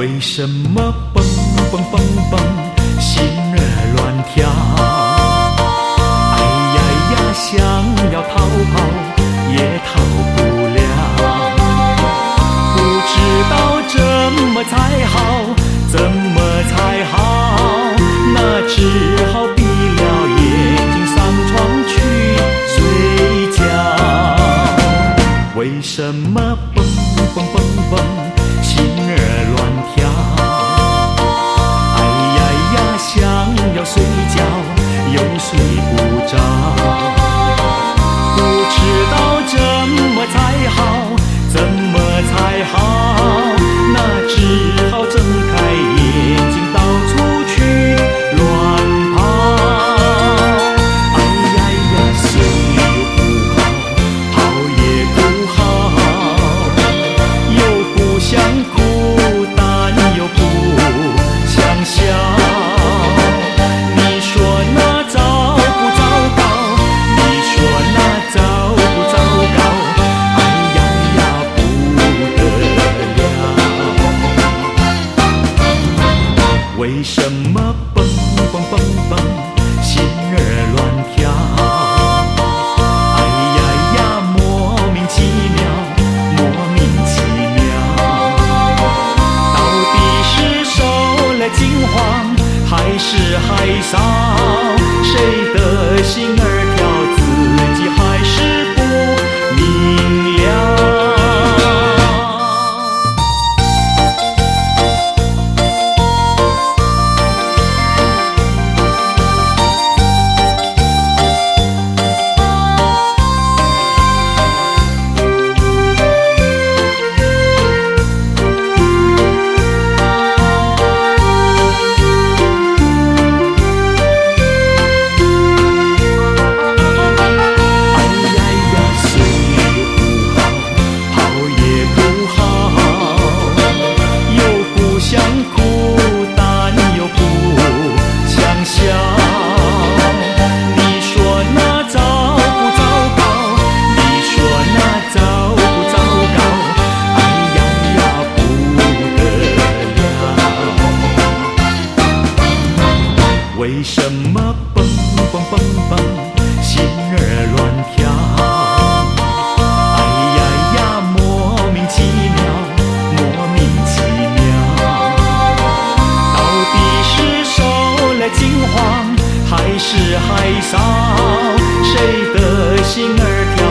为什么蹦蹦蹦蹦，心儿乱跳？哎呀呀，想要逃跑也逃不了，不知道怎么才好，怎么才好？那只好闭了眼睛上床去睡觉。为什么蹦蹦蹦蹦，心儿乱跳？为什么蹦蹦蹦蹦，心儿乱跳？哎呀呀，莫名其妙，莫名其妙。到底是受了惊慌，还是害臊？谁的心为什么蹦蹦蹦蹦心儿乱跳？哎呀呀，莫名其妙，莫名其妙。到底是受了惊慌，还是害臊？谁的心儿跳？